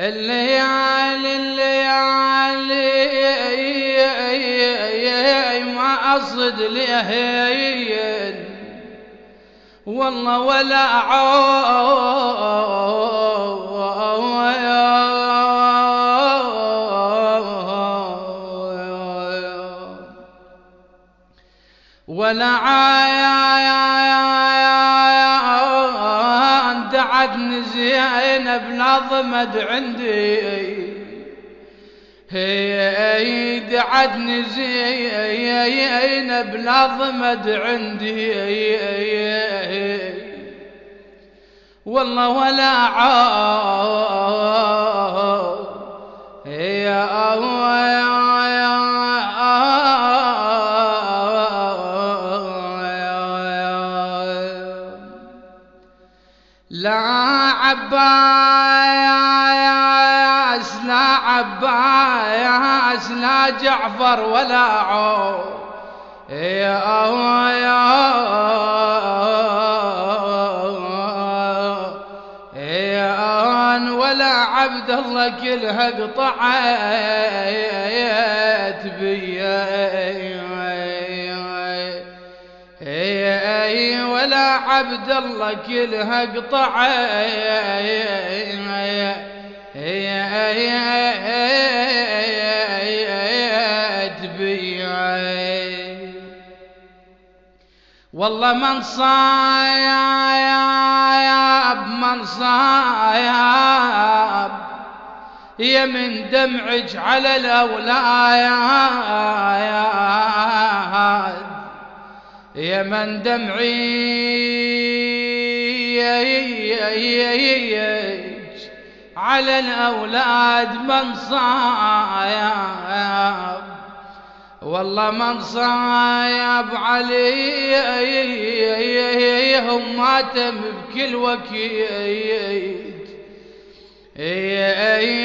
الليالي الليالي ما أصد لهين. والله ولا ولا عاد زينب نظمت عندي هي دعتني زينب نظمت عندي والله ولا عاد يا لا عباس لا عباس لا جعفر ولا عو يا يا ولا عبد الله كلها قطعت بيا. ولا عبد الله كلها قطع. والله من صايب من صايب يا من دمعك على الأولاد. يا من دمعي على الأولاد من صايب. والله من صايب عليهم ماتم بكل وكيد.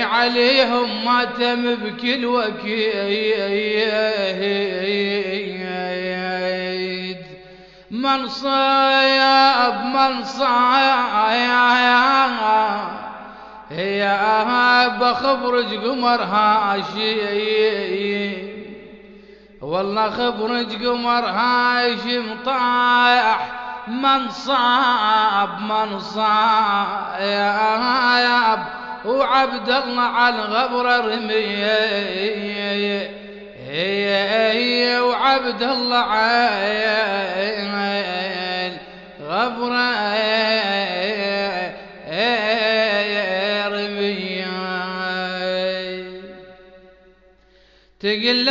عليهم ماتم بكل وكيد. من صايب من صايب يا بخبرج قمر هاشم والله خبرج قمر هاشم طايح من صاب من صايب وعبد الله على الغبر رمي وعبد الله عين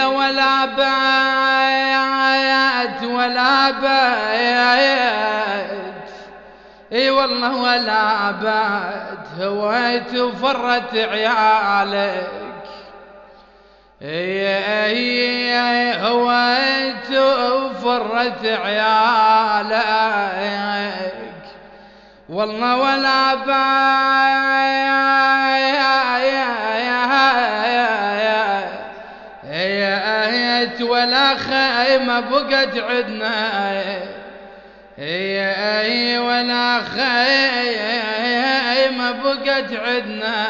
ولا بايت ولا بايت إي والله ولا بات هويت وفرت عيالك. إي هويت وفرت عيالك. والله ولا بايت ولا خيمة بقت عدنا. أي ولا خيمة بقت عدنا.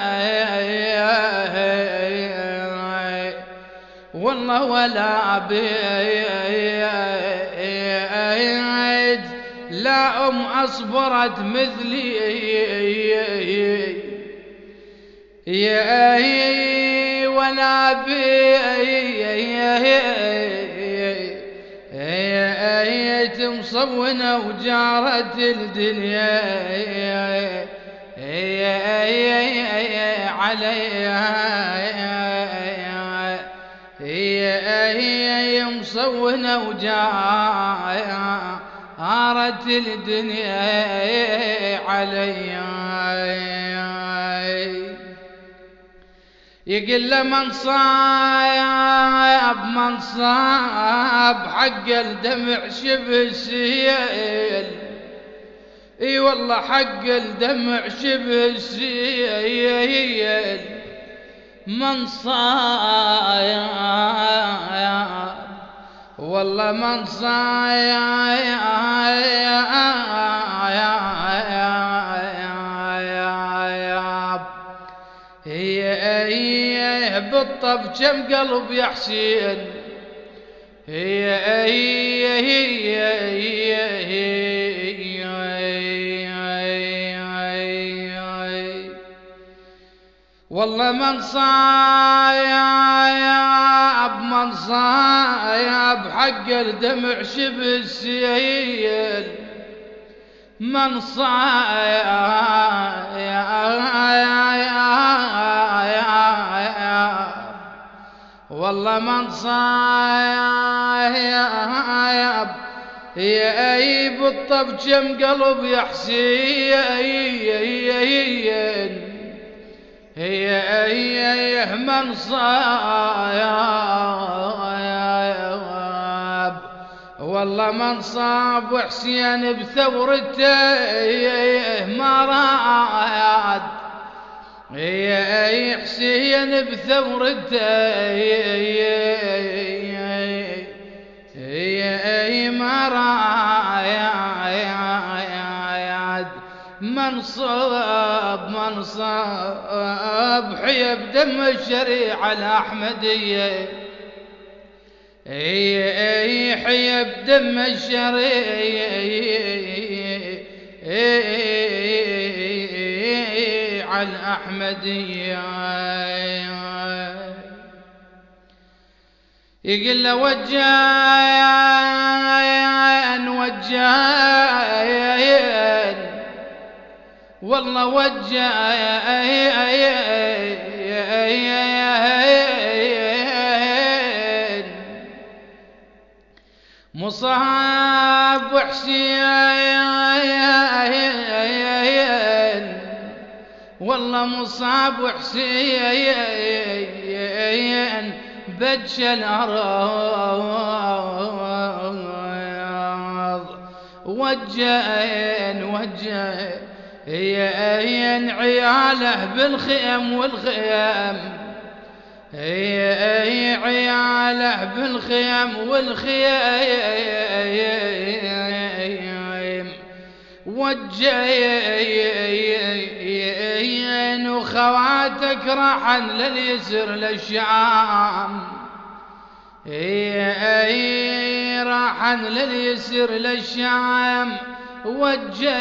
والله ولا بيت لا أم أصبرت مثلي. يا ولا بيت مصونة وجارت الدنيا. عليها هي مصونة وجارت الدنيا. عليها يقول له من صاب من صاب حق الدمع شبه سيل. إي والله حق الدمع شبه سيل. من صايا والله من هي بالطف كم قلب يا حسين هي هي هي هي هي والله من صايب من صايب حق الدمع شبه السيل. من صايب والله من صايب يا أي بالطب كم قلب يا حسين هي هي من صايب والله من صاب وحسين بثورته ما راد. هي حسين بثورته ما راد منصب منصب حي بدم الشريعة الأحمدية. أي حي بدم الشريعة الأحمدية يقول له وجان وجان والله وجان مصاب وحسين والله مصاب وحسين بدش الأرض وجين هي عياله بالخيم والخيم. هي عياله بالخيم والخيم. وجين وخواتك راحن لليسر للشام. هي راحن لليسر للشام. وجين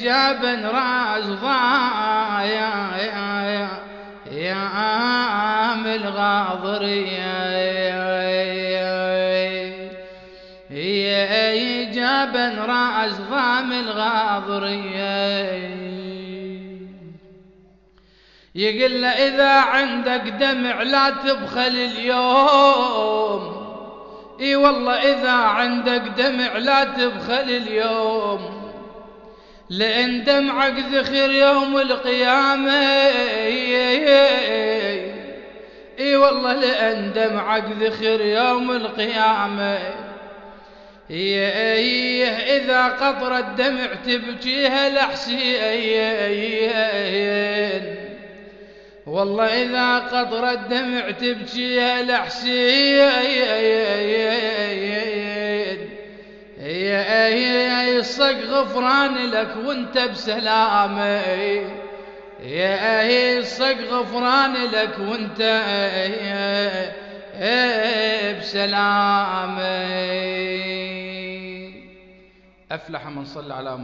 جابن راس ضايا يا عام الغاضرية جابن راس ضام الغاضرية يقول له إذا عندك دمع لا تبخل اليوم. إي والله إذا عندك دمع لا تبخل اليوم. لأن دمعك ذخر يوم القيامة. إي والله لأن دمعك ذخر يوم القيامة. هي إذا قطرة الدمع تبكيها لحسين والله إذا قطرة الدمع تبكيها لحسين الصق غفران لك وانت بسلامة يا هي الصق غفران لك وانت بسلامة أفلح من صلى على محمد